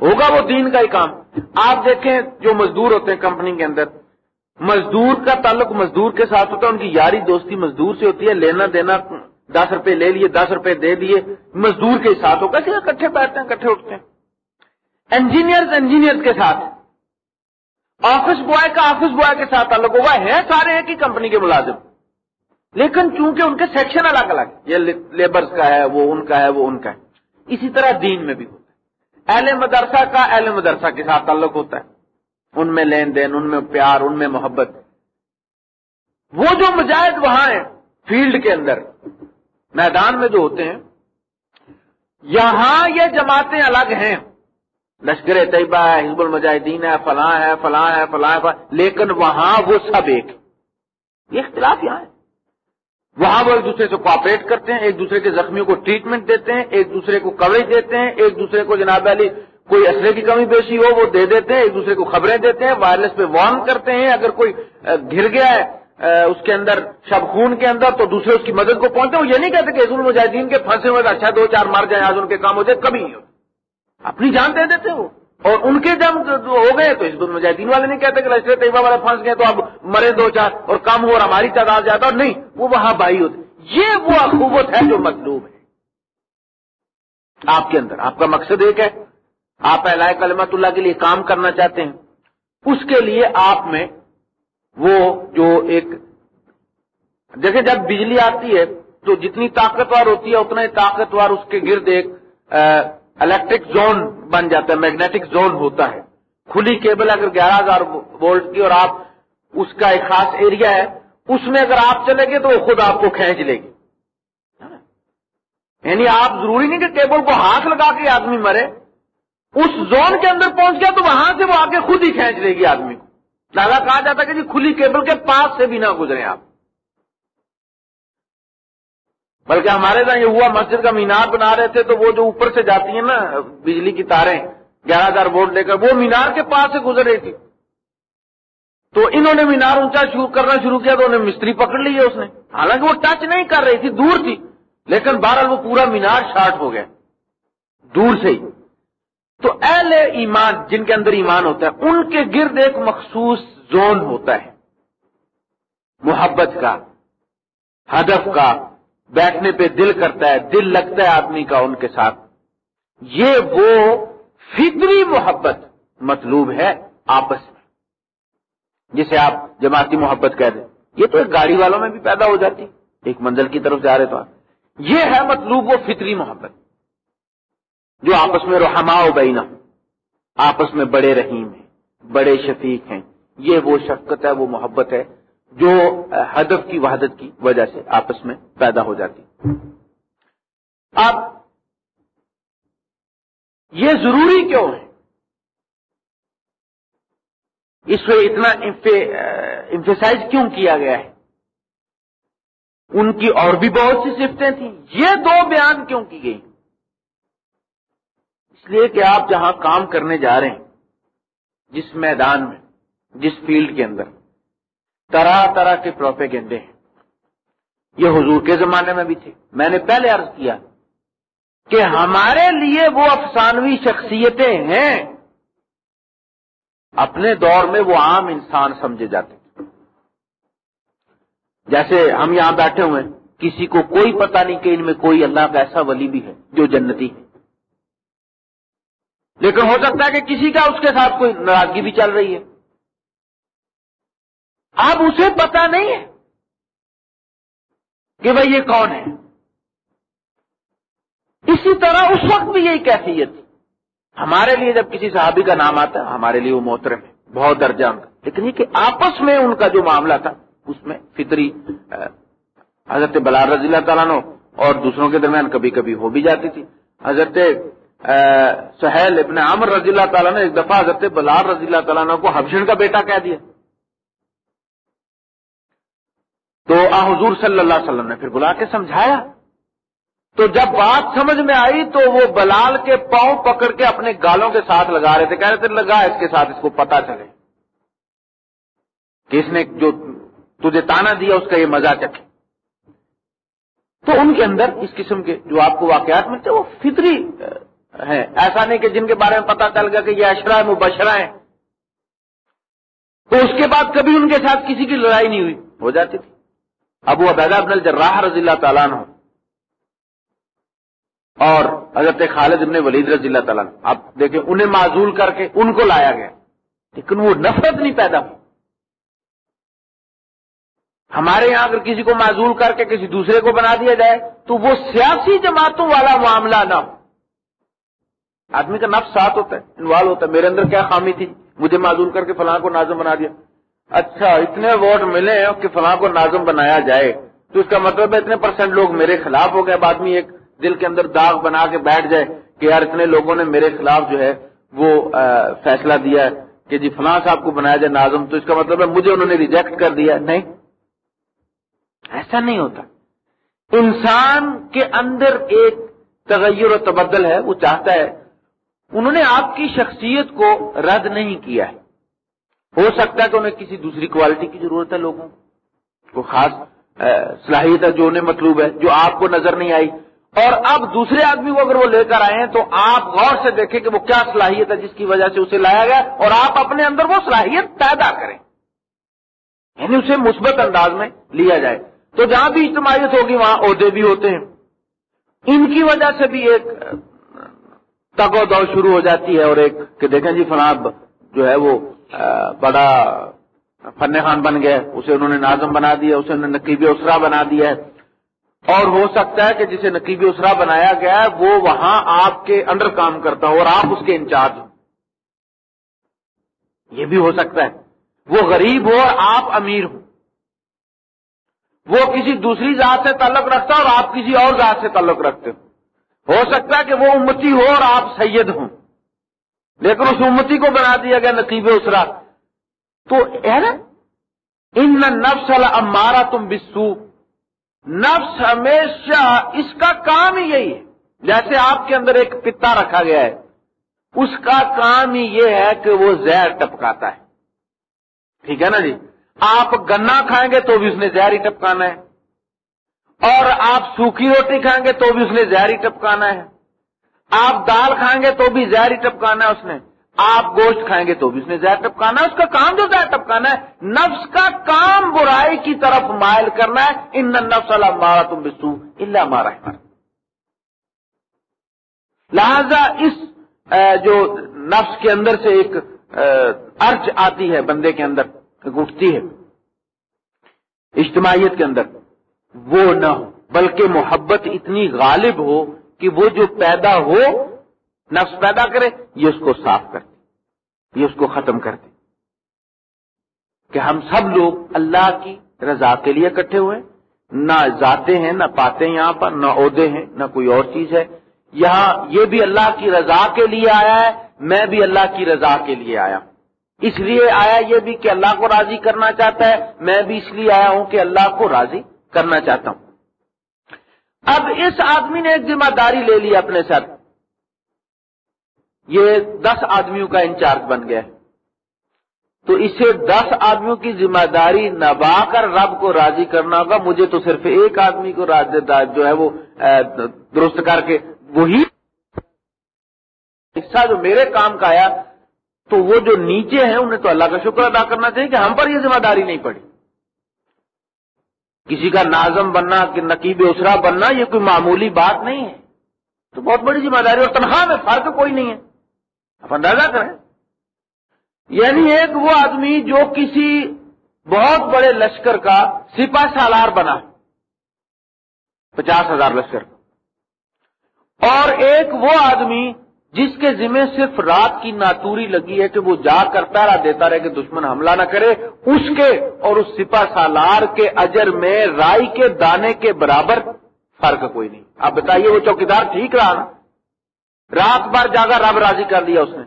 ہوگا وہ دین کا ہی کام۔ آپ دیکھیں جو مزدور ہوتے ہیں کمپنی کے اندر۔ مزدور کا تعلق مزدور کے ساتھ ہوتا ہے، ان کی یاری دوستی مزدور سے ہوتی ہے، لینا دینا دس روپے لے لیے، دس روپے دے دیے، مزدور کے ساتھ ہوگا۔ کہ کٹھے بیٹھتے ہیں کٹھے اٹھتے ہیں۔ انجینئر انجینئر کے ساتھ۔ آفس بوائے کا آفس بوائے کے ساتھ تعلق ہوگا، ہے سارے ایک ہی کمپنی کے ملازم۔ لیکن چونکہ ان کے سیکشن الگ الگ یہ لیبرز کا ہے، وہ ان کا ہے، وہ ان کا ہے۔ اسی طرح دین میں بھی ہوتا ہے۔ اہل مدرسہ کا اہل مدرسہ کے ساتھ تعلق ہوتا ہے۔ ان میں لین دین، ان میں پیار، ان میں محبت۔ وہ جو مجاہد وہاں ہیں، فیلڈ کے اندر، میدان میں جو ہوتے ہیں، یہاں یہ جماعتیں الگ ہیں۔ لشکر طیبہ ہے، حزب المجاہدین ہے، فلاں ہے فلاں ہے فلاں ہے لیکن وہاں وہ سب ایک۔ یہ اختلاف یہاں ہے۔ وہاں وہ ایک دوسرے سے کوپریٹ کرتے ہیں، ایک دوسرے کے زخمیوں کو ٹریٹمنٹ دیتے ہیں، ایک دوسرے کو کوریج دیتے ہیں، ایک دوسرے کو جناب علی کوئی اسلحے کی کمی بیشی ہو، وہ دے دیتے ہیں، ایک دوسرے کو خبریں دیتے ہیں، وائرلیس پہ وارن کرتے ہیں۔ اگر کوئی گر گیا ہے اس کے اندر شب خون کے اندر، تو دوسرے اس کی مدد کو پہنچتے ہیں۔ وہ یہ نہیں کہتے کہ عزول المجاہدین کے پھنسے ہوئے اچھا دو چار مار جائیں، آج ان کے کام ہو جائے، کبھی نہیں ہو اپنی جان دے دیتے وہ اور ان کے جب ہو گئے تو عزب المجاہدین والے نہیں کہتے کہ لشکر طیبہ والے پھنس گئے تو اب مرے دو چار اور کم ہو اور ہماری تعداد زیادہ اور نہیں۔ وہ وہاں بھائی ہوتے۔ یہ وہ اخوت ہے جو مطلوب ہے۔ آپ کے اندر، آپ کا مقصد ایک ہے۔ آپ اہل کلمت اللہ کے لیے کام کرنا چاہتے ہیں۔ اس کے لیے آپ میں وہ جو ایک جیسے جب بجلی آتی ہے تو جتنی طاقتور ہوتی ہے، اتنا ہی طاقتور اس کے گرد ایک الیکٹرک زون بن جاتا ہے، میگنیٹک زون ہوتا ہے۔ کھلی کیبل اگر گیارہ ہزار وولٹ کی اور آپ اس کا ایک خاص ایریا ہے، اس میں اگر آپ چلے گے تو وہ خود آپ کو کھینچ لے گی۔ یعنی آپ ضروری نہیں کہ کیبل کو ہاتھ لگا کے آدمی مرے۔ اس زون کے اندر پہنچ گیا تو وہاں سے وہ آگے خود ہی کھینچ لے گی آدمی کو۔ زیادہ کہا جاتا ہے کہ جی کھلی کیبل کے پاس سے بھی نہ گزرے آپ۔ بلکہ ہمارے یہاں یہ ہوا، مسجد کا مینار بنا رہے تھے تو وہ جو اوپر سے جاتی ہیں نا، بجلی کی تاریں، گیارہ ہزار ووٹ لے کر، وہ مینار کے پاس سے گزر رہی تھی۔ تو انہوں نے مینار اونچا شروع کرنا شروع کیا تو انہیں مستری پکڑ لی ہے اس نے۔ حالانکہ وہ ٹچ نہیں کر رہی تھی، دور تھی۔ لیکن بہرحال وہ پورا مینار شارٹ ہو گیا، دور سے ہی۔ تو اہل ایمان، جن کے اندر ایمان ہوتا ہے، ان کے گرد ایک مخصوص زون ہوتا ہے۔ محبت کا، ہدف کا بیٹھنے پہ دل کرتا ہے، دل لگتا ہے آدمی کا ان کے ساتھ۔ یہ وہ فطری محبت مطلوب ہے آپس میں، جسے آپ جماعتی محبت کہہ دیں۔ یہ تو ایک گاڑی والوں میں بھی پیدا ہو جاتی، ایک منزل کی طرف جا رہے تو۔ آپ یہ ہے مطلوب وہ فطری محبت، جو آپس میں رحما و بینا، آپس میں بڑے رحیم ہیں، بڑے شفیق ہیں۔ یہ وہ شفقت ہے، وہ محبت ہے۔ جو ہدف کی وحدت کی وجہ سے آپس میں پیدا ہو جاتی۔ اب یہ ضروری کیوں ہے؟ اس پہ اتنا امفیسائز کیوں کیا گیا ہے؟ ان کی اور بھی بہت سی صفتیں تھیں۔ یہ دو بیان کیوں کی گئی؟ اس لیے کہ آپ جہاں کام کرنے جا رہے ہیں، جس میدان میں، جس فیلڈ کے اندر طرح طرح کے پروپیگنڈے ہیں۔ یہ حضور کے زمانے میں بھی تھے۔ میں نے پہلے عرض کیا کہ ہمارے لیے وہ افسانوی شخصیتیں ہیں۔ اپنے دور میں وہ عام انسان سمجھے جاتے جیسے ہم یہاں بیٹھے ہوئے کسی کو کوئی پتہ نہیں کہ ان میں کوئی اللہ کا ایسا ولی بھی ہے جو جنتی ہے۔ لیکن ہو سکتا ہے کہ کسی کا اس کے ساتھ کوئی ناراضگی بھی چل رہی ہے۔ اب اسے پتا نہیں ہے کہ بھائی یہ کون ہے۔ اسی طرح اس وقت بھی یہی کیفیت۔ تھی ہمارے لیے جب کسی صحابی کا نام آتا ہے، ہمارے لیے وہ محترم ہے، بہت درجہ کا۔ لیکن یہ کہ آپس میں ان کا جو معاملہ تھا، اس میں فطری حضرت بلال رضی اللہ تعالیٰ نو اور دوسروں کے درمیان کبھی کبھی ہو بھی جاتی تھی۔ حضرت سہیل ابن عامر رضی اللہ تعالیٰ نے ایک دفعہ حضرت بلال رضی اللہ تعالیٰ کو حبشن کا بیٹا کہہ دیا۔ تو آ حضور صلی اللہ علیہ وسلم نے پھر بلا کے سمجھایا۔ تو جب بات سمجھ میں آئی تو وہ بلال کے پاؤں پکڑ کے اپنے گالوں کے ساتھ لگا رہے تھے۔ کہہ رہے تھے، لگا اس کے ساتھ، اس کو پتا چلے کہ اس نے جو تجھے تانا دیا، اس کا یہ مزہ چکے تو ان کے اندر اس قسم کے جو آپ کو واقعات ملتے وہ فطری ہیں۔ ایسا نہیں کہ جن کے بارے میں پتا چل گیا کہ یہ اشرا ہے مبشرہ ہیں۔ تو اس کے بعد کبھی ان کے ساتھ کسی کی لڑائی نہیں ہوئی، ہو جاتی تھی۔ ابو عبیدہ ابن الجراح رضی اللہ تعالیٰ عنہ اور حضرت خالد ابن ولید رضی اللہ تعالیٰ آپ دیکھیں، انہیں معذول کر کے ان کو لایا گیا۔ لیکن وہ نفرت نہیں پیدا ہمارے یہاں اگر کسی کو معذول کر کے کسی دوسرے کو بنا دیا جائے، تو وہ سیاسی جماعتوں والا معاملہ نہ ہو۔ آدمی کا نفس ساتھ ہوتا ہے، انوالو ہوتا ہے، میرے اندر کیا خامی تھی؟ مجھے معذول کر کے فلاں کو نازم بنا دیا۔ اچھا اتنے ووٹ ملے کہ فلاں کو نازم بنایا جائے۔ تو اس کا مطلب ہے اتنے پرسنٹ لوگ میرے خلاف ہو گئے۔ اب آدمی ایک دل کے اندر داغ بنا کے بیٹھ جائے کہ یار اتنے لوگوں نے میرے خلاف جو ہے وہ فیصلہ دیا ہے کہ جی فلاں صاحب کو بنایا جائے نازم تو اس کا مطلب ہے مجھے انہوں نے ریجیکٹ کر دیا۔ نہیں، ایسا نہیں ہوتا۔ انسان کے اندر ایک تغیر و تبدل ہے، وہ چاہتا ہے۔ انہوں نے آپ کی شخصیت کو رد نہیں کیا ہے۔ ہو سکتا ہے کہ انہیں کسی دوسری کوالٹی کی ضرورت ہے لوگوں کو؟ خاص صلاحیت ہے جو انہیں مطلوب ہے، جو آپ کو نظر نہیں آئی۔ اور اب دوسرے آدمی کو اگر وہ لے کر آئے ہیں تو آپ غور سے دیکھیں کہ وہ کیا صلاحیت ہے جس کی وجہ سے اسے لایا گیا اور آپ اپنے اندر وہ صلاحیت پیدا کریں۔ یعنی اسے مثبت انداز میں لیا جائے۔ تو جہاں بھی اجتماعیت ہوگی، وہاں عہدے بھی ہوتے ہیں۔ ان کی وجہ سے بھی ایک تگ و دو شروع ہو جاتی ہے اور ایک کہ دیکھیں جی فلاں جو ہے وہ بڑا فن خان بن گیا اسے انہوں نے نازم بنا دیا، اسے انہوں نے نقیب اسرا بنا دیا ہے۔ اور ہو سکتا ہے کہ جسے نقیب اسرا بنایا گیا ہے، وہ وہاں آپ کے انڈر کام کرتا ہو اور آپ اس کے انچارج ہوں۔ یہ بھی ہو سکتا ہے۔ وہ غریب ہو اور آپ امیر ہوں۔ وہ کسی دوسری ذات سے تعلق رکھتا اور آپ کسی اور ذات سے تعلق رکھتے ہو۔ ہو سکتا ہے کہ وہ امتی ہو اور آپ سید ہوں۔ لیکن اس امتی کو بنا دیا گیا نقیب اسرا۔ تو ہے نا؟ ان نفس المارا تم بسو نفس ہمیشہ اس کا کام ہی یہی ہے۔ جیسے آپ کے اندر ایک پتا رکھا گیا ہے۔ اس کا کام ہی یہ ہے کہ وہ زہر ٹپکاتا ہے۔ ٹھیک ہے نا جی؟ آپ گنا کھائیں گے تو بھی اس نے زہر ہی ٹپکانا ہے۔ اور آپ سوکھی روٹی کھائیں گے تو بھی اس نے زہری ٹپکانا ہے۔ آپ دال کھائیں گے تو بھی زہری ٹپکانا ہے اس نے، آپ گوشت کھائیں گے تو بھی اس نے زہر ٹپکانا ہے، اس کا کام جو زہر ٹپکانا ہے، نفس کا کام برائی کی طرف مائل کرنا ہے، ان نفس اللہ مارا تم بسو اللہ مارا لہذا اس جو نفس کے اندر سے ایک ارج آتی ہے بندے کے اندر اٹھتی ہے، اجتماعیت کے اندر، وہ نہ ہو، بلکہ محبت اتنی غالب ہو کہ وہ جو پیدا ہو، نفس پیدا کرے، یہ اس کو صاف کرتے یہ اس کو ختم کرتے کہ ہم سب لوگ اللہ کی رضا کے لیے اکٹھے ہوئے نہ ذاتے ہیں، نہ پاتے ہیں یہاں پر، نہ عہدے ہیں، نہ کوئی اور چیز ہے۔ یہاں یہ بھی اللہ کی رضا کے لیے آیا ہے، میں بھی اللہ کی رضا کے لیے آیا۔ اس لیے آیا یہ بھی کہ اللہ کو راضی کرنا چاہتا ہے، میں بھی اس لیے آیا ہوں کہ اللہ کو راضی کرنا چاہتا ہوں۔ اب اس آدمی نے ایک ذمہ داری لے لی اپنے سر۔ یہ دس آدمیوں کا انچارج بن گیا۔ تو اسے دس آدمیوں کی ذمہ داری نبا کر رب کو راضی کرنا ہوگا۔ مجھے تو صرف ایک آدمی کو جو ہے وہ درست کر کے وہی حصہ جو میرے کام کا آیا، تو وہ جو نیچے ہیں، انہیں تو اللہ کا شکر ادا کرنا چاہیے کہ ہم پر یہ ذمہ داری نہیں پڑی۔ کسی کا نازم بننا، کہ نقیب اسرا بننا، یہ کوئی معمولی بات نہیں ہے۔ تو بہت بڑی ذمہ داری اور تنخواہ میں فرق کوئی نہیں ہے۔ آپ اندازہ کریں۔ یعنی ایک وہ آدمی جو کسی بہت بڑے لشکر کا سپا سالار بنا۔ پچاس ہزار لشکر۔ اور ایک وہ آدمی جس کے ذمہ صرف رات کی ناتوری لگی ہے کہ وہ جا کرتا رہا دیتا رہے کہ دشمن حملہ نہ کرے، اس کے اور اس سپا سالار کے اجر میں رائی کے دانے کے برابر فرق کوئی نہیں۔ آپ بتائیے وہ چوکیدار ٹھیک رہا نا؟ رات بار جاگا رب راضی کر لیا اس نے۔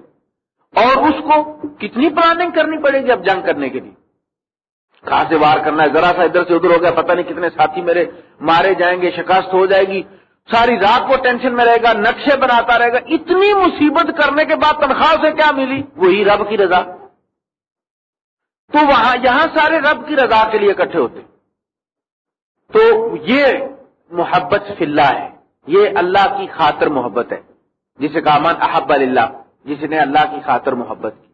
اور اس کو کتنی پلاننگ کرنی پڑے گی اب جنگ کرنے کے لیے؟ کہاں سے وار کرنا ہے؟ ذرا سا ادھر سے ادھر ہو گیا، پتہ نہیں کتنے ساتھی میرے مارے جائیں گے، شکست ہو جائے گی۔ ساری رات کو ٹینشن میں رہے گا، نقشے بناتا رہے گا۔ اتنی مصیبت کرنے کے بعد تنخواہ سے کیا ملی؟ وہی رب کی رضا۔ تو وہاں، یہاں سارے رب کی رضا کے لیے اکٹھے ہوتے۔ تو یہ محبت فی اللہ ہے۔ یہ اللہ کی خاطر محبت ہے۔ جسے کہا، من احب اللہ جس نے اللہ کی خاطر محبت کی۔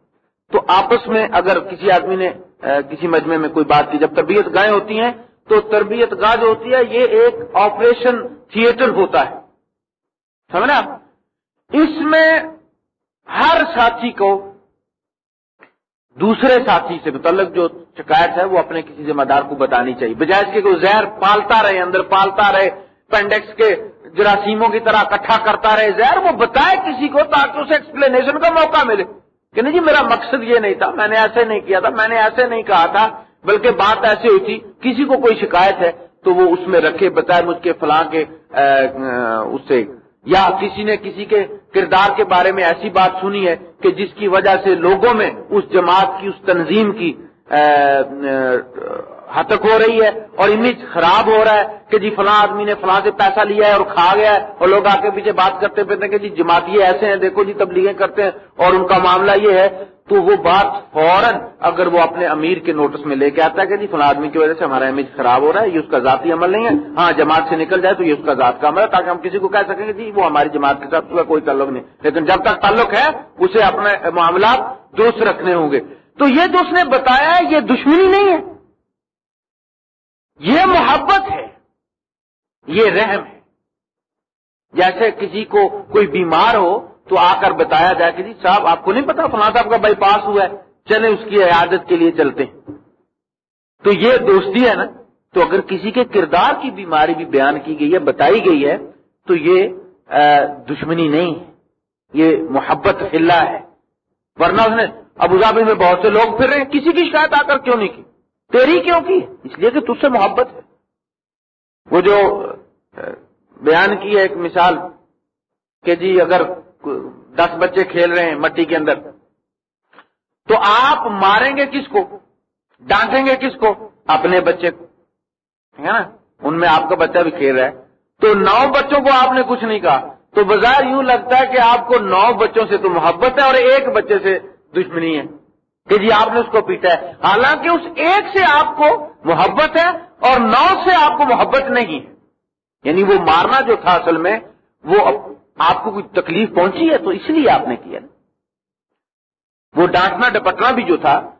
تو آپس میں اگر کسی آدمی نے کسی مجمع میں کوئی بات کی، جب تربیت گائیں ہوتی ہیں تو تربیت گاہ جو ہوتی ہے، یہ ایک آپریشن تھیٹر ہوتا ہے۔ سمجھنا؟ اس میں ہر ساتھی کو دوسرے ساتھی سے متعلق جو شکایت ہے، وہ اپنے کسی ذمہ دار کو بتانی چاہیے۔ بجائے اس کے کوئی زہر پالتا رہے، اندر پالتا رہے پینڈیکس کے جراثیموں کی طرح اکٹھا کرتا رہے۔ زہر وہ بتائے کسی کو تاکہ اسے ایکسپلینیشن کا موقع ملے۔ کہ نہیں جی میرا مقصد یہ نہیں تھا، میں نے ایسے نہیں کیا تھا، میں نے ایسے نہیں کہا تھا۔ بلکہ بات ایسی ہوئی تھی، کسی کو کوئی شکایت ہے تو وہ اس میں رکھے بتائے مجھ کے فلاں کے اس سے۔ یا کسی نے کسی کے کردار کے بارے میں ایسی بات سنی ہے کہ جس کی وجہ سے لوگوں میں اس جماعت کی، اس تنظیم کی ہتک ہو رہی ہے اور امیج خراب ہو رہا ہے کہ جی فلاں آدمی نے فلاں سے پیسہ لیا ہے اور کھا گیا ہے اور لوگ آ کے پیچھے بات کرتے پھرتے کہ جی جماعتی ایسے ہیں، دیکھو جی تبلیغیں کرتے ہیں اور ان کا معاملہ یہ ہے تو وہ بات فوراً اگر وہ اپنے امیر کے نوٹس میں لے کے آتا ہے کہ جی فلاں آدمی کی وجہ سے ہمارا امیج خراب ہو رہا ہے، یہ اس کا ذاتی عمل نہیں ہے۔ ہاں جماعت سے نکل جائے تو یہ اس کا ذات کا عمل ہے تاکہ ہم کسی کو کہہ سکیں گے جی وہ ہماری جماعت کے ساتھ کوئی تعلق نہیں۔ لیکن جب تک تعلق ہے، اسے اپنے معاملات دوست رکھنے ہوں گے۔ تو یہ جو اس نے بتایا ہے، یہ دشمنی نہیں ہے۔ یہ محبت ہے۔ یہ رحم ہے۔ جیسے کسی کو کوئی بیمار ہو تو آ کر بتایا جائے کہ جی صاحب، آپ کو نہیں پتا فلاں صاحب کا بائی پاس ہوا ہے چلے اس کی عیادت کے لیے چلتے ہیں۔ تو یہ دوستی ہے نا، تو اگر کسی کے کردار کی بیماری بھی بیان کی گئی ہے، بتائی گئی ہے، تو یہ دشمنی نہیں ہے۔ یہ محبت اللہ ہے۔ ورنہ اس نے ابوظہبی میں بہت سے لوگ پھر رہے ہیں، کسی کی شکایت آ کر کیوں نہیں کی؟ تیری کیوں کی؟ اس لیے کہ تجھ سے محبت ہے۔ وہ جو بیان کی ہے ایک مثال کہ جی اگر دس بچے کھیل رہے ہیں مٹی کے اندر۔ تو آپ ماریں گے کس کو؟ ڈانٹیں گے کس کو؟ اپنے بچے کو۔ ہے نا؟ ان میں آپ کا بچہ بھی کھیل رہا ہے۔ تو نو بچوں کو آپ نے کچھ نہیں کہا۔ تو بظاہر یوں لگتا ہے کہ آپ کو نو بچوں سے تو محبت ہے اور ایک بچے سے دشمنی ہے۔ کہ جی آپ نے اس کو پیٹا ہے۔ حالانکہ اس ایک سے آپ کو محبت ہے اور نو سے آپ کو محبت نہیں۔ ہے یعنی وہ مارنا جو تھا اصل میں، وہ آپ کو کوئی تکلیف پہنچی ہے تو اس لیے آپ نے کیا۔ وہ ڈانٹنا ڈپٹنا بھی جو تھا،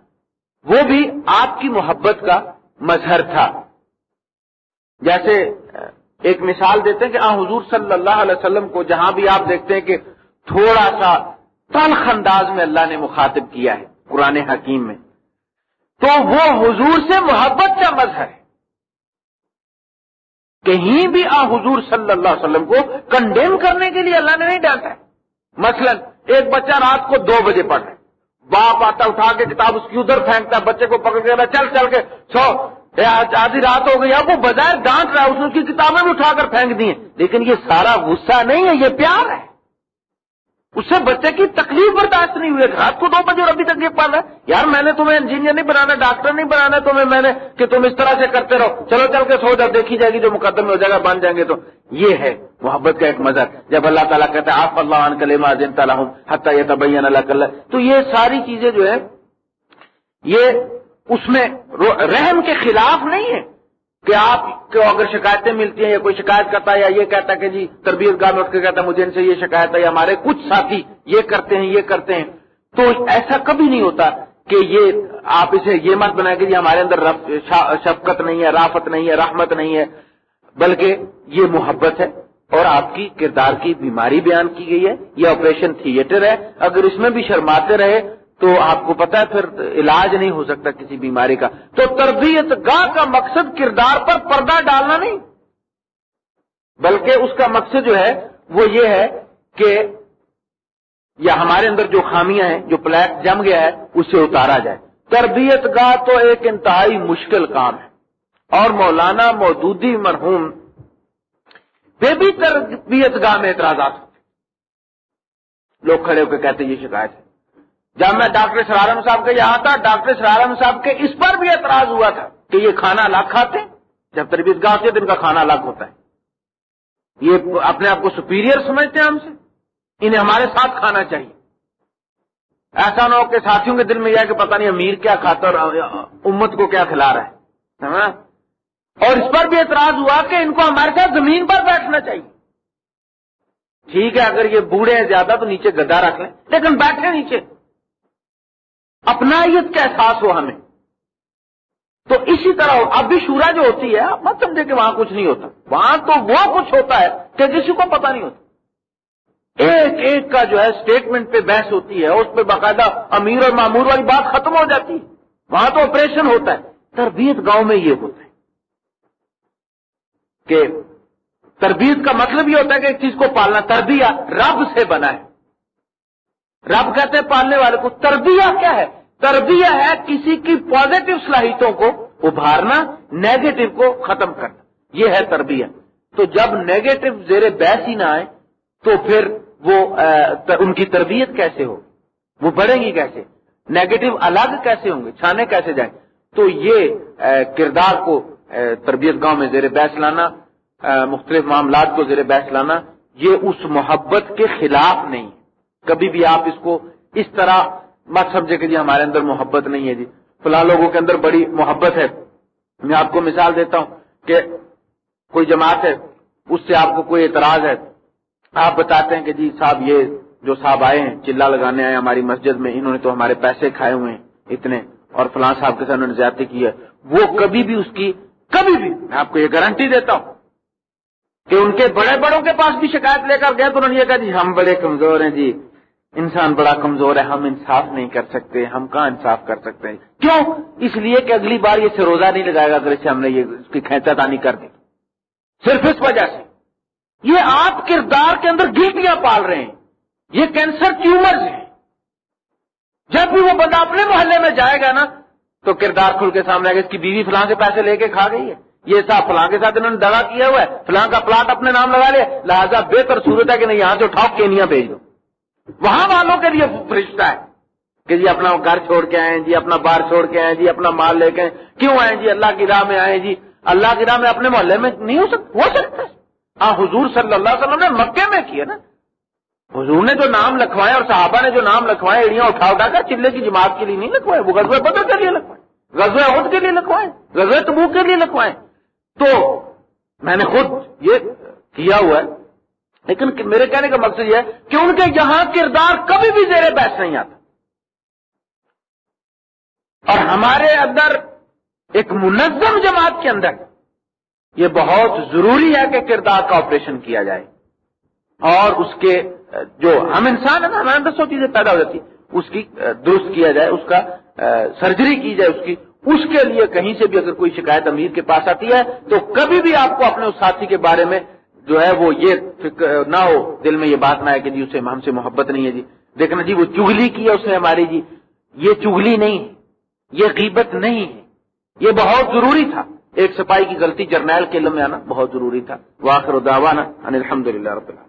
وہ بھی آپ کی محبت کا مظہر تھا۔ جیسے، ایک مثال دیتے ہیں کہ آ، حضور صلی اللہ علیہ وسلم کو جہاں بھی آپ دیکھتے ہیں کہ تھوڑا سا تلخ انداز میں اللہ نے مخاطب کیا ہے قرآن حکیم میں، تو وہ حضور سے محبت کا مظہر ہے۔ کہیں بھی آ حضور صلی اللہ علیہ وسلم کو کنڈیم کرنے کے لیے اللہ نے نہیں ڈانٹا ہے۔ مثلا، ایک بچہ رات کو دو بجے پڑھ رہا ہے۔ باپ آتا اٹھا کے کتاب اس کی ادھر پھینکتا ہے، بچے کو پکڑ کے چل چل کے۔ سو آدھی رات ہو گئی، اب وہ بجائے ڈانٹ رہا ہے اس کی کتابیں بھی اٹھا کر پھینک دی ہیں۔ لیکن یہ سارا غصہ نہیں ہے، یہ پیار ہے۔ اس سے بچے کی تکلیف برداشت نہیں ہوئی رات کو دو بجے اور ابھی تک یہ پڑھ ہے۔ یار، میں نے تمہیں انجینئر نہیں بنانا ڈاکٹر نہیں بنانا، تمہیں میں نے کہ تم اس طرح سے کرتے رہو۔ چلو، چل کے سو، جب دیکھی جائے گی، جو مقدم میں ہو جائے گا، بن جائیں گے تو۔ یہ ہے محبت کا ایک مذہب جب اللہ تعالیٰ کہتا ہے آپ اللہ عن کلیم دن تعالیٰ ہوں حتیٰ یہ تبین اللہ کل تو یہ ساری چیزیں جو ہے یہ اس میں رحم کے خلاف نہیں ہے کہ آپ کو اگر شکایتیں ملتی ہیں یا کوئی شکایت کرتا ہے یا یہ کہتا ہے کہ جی تربیت گاہ میں اٹھ کے کہتا ہے مجھے ان سے یہ شکایت ہے یا ہمارے کچھ ساتھی یہ کرتے ہیں، یہ کرتے ہیں۔ تو ایسا کبھی نہیں ہوتا کہ یہ آپ اسے یہ مت بنائیں کہ جی ہمارے اندر شفقت نہیں ہے، رافت نہیں ہے، رحمت نہیں ہے۔ بلکہ یہ محبت ہے اور آپ کی کردار کی بیماری بیان کی گئی ہے، یہ آپریشن تھیٹر ہے۔ اگر اس میں بھی شرماتے رہے تو آپ کو پتا ہے پھر علاج نہیں ہو سکتا کسی بیماری کا۔ تو تربیت گاہ کا مقصد کردار پر پردہ ڈالنا نہیں۔ بلکہ اس کا مقصد جو ہے وہ یہ ہے کہ یا ہمارے اندر جو خامیاں ہیں، جو پلیٹ جم گیا ہے اسے اتارا جائے۔ تربیت گاہ تو ایک انتہائی مشکل کام ہے۔ اور مولانا مودودی مرحوم بے بھی تربیت گاہ میں اعتراضات لوگ کھڑے ہو کے کہتے یہ شکایت ہے۔ جب میں ڈاکٹر سرارم صاحب کے یہاں تھا، ڈاکٹر سرارم صاحب کے اس پر بھی اعتراض ہوا تھا کہ یہ کھانا الگ کھاتے جب تربیت گاہ سے ان کا کھانا الگ ہوتا ہے۔ یہ اپنے آپ کو سپیریئر سمجھتے ہیں ہم سے۔ انہیں ہمارے ساتھ کھانا چاہیے۔ ایسا نہ ہو کہ ساتھیوں کے دل میں یہ کہ پتہ نہیں امیر کیا کھاتا اور امت کو کیا کھلا رہا ہے۔ اور اس پر بھی اعتراض ہوا کہ ان کو ہمارے ساتھ زمین پر بیٹھنا چاہیے۔ ٹھیک ہے، اگر یہ بوڑھے ہیں زیادہ تو نیچے گدا رکھ لیں۔ لیکن بیٹھے نیچے۔ اپنائیت کا احساس ہو ہمیں۔ تو اسی طرح اب بھی شورا جو ہوتی ہے، آپ مت سمجھے کہ وہاں کچھ نہیں ہوتا۔ وہاں تو وہ کچھ ہوتا ہے کہ کسی کو پتا نہیں ہوتا۔ ایک ایک کا جو ہے اسٹیٹمنٹ پہ بحث ہوتی ہے، اس پہ باقاعدہ امیر اور معمور والی بات ختم ہو جاتی ہے۔ وہاں تو آپریشن ہوتا ہے۔ تربیت گاؤں میں یہ ہوتا ہے کہ تربیت کا مطلب یہ ہوتا ہے کہ ایک چیز کو پالنا، تربیہ رب سے بنا ہے۔ رب کہتے ہیں پالنے والے کو تربیہ کیا ہے؟ تربیہ ہے کسی کی پازیٹو صلاحیتوں کو ابھارنا نیگیٹو کو ختم کرنا۔ یہ ہے تربیہ۔ تو جب نیگیٹو زیر بحث ہی نہ آئے، تو پھر وہ ان کی تربیت کیسے ہو وہ بڑھیں گی کیسے؟ نیگیٹو الگ کیسے ہوں گے؟ چھانے کیسے جائیں؟ تو یہ کردار کو تربیت گاؤں میں زیر بحث لانا مختلف معاملات کو زیر بحث لانا، یہ اس محبت کے خلاف نہیں۔ کبھی بھی آپ اس کو اس طرح مت سمجھے کہ جی ہمارے اندر محبت نہیں ہے جی۔ فلاں لوگوں کے اندر بڑی محبت ہے۔ میں آپ کو مثال دیتا ہوں کہ کوئی جماعت ہے، اس سے آپ کو کوئی اعتراض ہے۔ آپ بتاتے ہیں کہ جی صاحب یہ جو صاحب آئے ہیں، چلا لگانے آئے ہماری مسجد میں، انہوں نے تو ہمارے پیسے کھائے ہوئے ہیں اتنے، اور فلاں صاحب کے ساتھ انہوں نے زیادتی کی ہے۔ وہ کبھی بھی اس کی، کبھی بھی، میں آپ کو یہ گارنٹی دیتا ہوں کہ ان کے بڑے بڑوں کے پاس بھی شکایت لے کر گئے تو انہوں نے یہ کہا جی ہم بڑے کمزور ہیں جی۔ انسان بڑا کمزور ہے، ہم انصاف نہیں کر سکتے، ہم کہاں انصاف کر سکتے ہیں؟ کیوں؟ اس لیے کہ اگلی بار یہ سروزہ نہیں لگائے گا، اگر اسے ہم نے یہ اس کی کھینچا دانی کر دی۔ صرف اس وجہ سے۔ یہ آپ کردار کے اندر گیٹیاں پال رہے ہیں۔ یہ کینسر ٹیومرز ہیں۔ جب بھی وہ بندہ اپنے محلے میں جائے گا نا، تو کردار کھل کے سامنے آئے گا اس کی بیوی فلاں کے پیسے لے کے کھا گئی ہے۔ یہ صاحب فلاں کے ساتھ انہوں نے دگا کیا ہوا ہے۔ فلاں کا پلاٹ اپنے نام لگا لیا۔ لہٰذا بہتر صورت ہے کہ نہیں، یہاں سے اٹھاؤ، کینیا بھیج دو۔ وہاں والوں کے لیے فرشتہ ہے کہ جی اپنا گھر چھوڑ کے آئے جی اپنا بار چھوڑ کے آئے جی اپنا مال لے کے کیوں آئے جی اللہ کی راہ میں آئے جی اللہ کی راہ میں اپنے محلے میں نہیں ہو سکتا ہو سکتا ہاں حضور صلی اللہ علیہ وسلم نے مکے میں کیا نا۔ حضور نے جو نام لکھوائے اور صحابہ نے جو نام لکھوائے، ایڑیاں اٹھا اٹھا کر چلے کی جماعت کے لیے نہیں لکھوائے، وہ غزوہ بدر کے لیے لکھوائے، غزوہ عہد کے لیے لکھوائے، غزوہ تبوک کے لیے لکھوائے۔ تو میں نے خود یہ کیا ہوا ہے لیکن میرے کہنے کا مقصد یہ ہے کہ ان کے یہاں کردار کبھی بھی زیر بحث نہیں آتا۔ اور ہمارے اندر ایک منظم جماعت کے اندر یہ بہت ضروری ہے کہ کردار کا آپریشن کیا جائے۔ اور اس کے جو ہم انسان ہیں نا، ہمارے اندر سو چیزیں پیدا ہو جاتی اس کی درست کیا جائے، اس کا سرجری کی جائے، اس کی، اس کے لیے کہیں سے بھی اگر کوئی شکایت امیر کے پاس آتی ہے تو کبھی بھی آپ کو اپنے اس ساتھی کے بارے میں جو ہے وہ یہ نہ ہو، دل میں یہ بات نہ ہے کہ جی اسے ہم سے محبت نہیں ہے جی۔ دیکھنا جی وہ چگلی کی ہے اس نے ہماری جی۔ یہ چگلی نہیں ہے یہ غیبت نہیں ہے۔ یہ بہت ضروری تھا۔ ایک سپاہی کی غلطی جرنیل کے علم میں آنا بہت ضروری تھا۔ واخر دعوانا ان الحمد للہ رب اللہ